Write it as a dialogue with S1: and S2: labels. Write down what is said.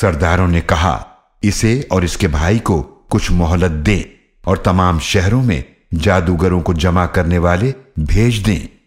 S1: सरदारों ने कहा, इसे और इसके भाई को कुछ मोहलत दें और तमाम शहरों में जादूगरों को जमा करने वाले भेज दें।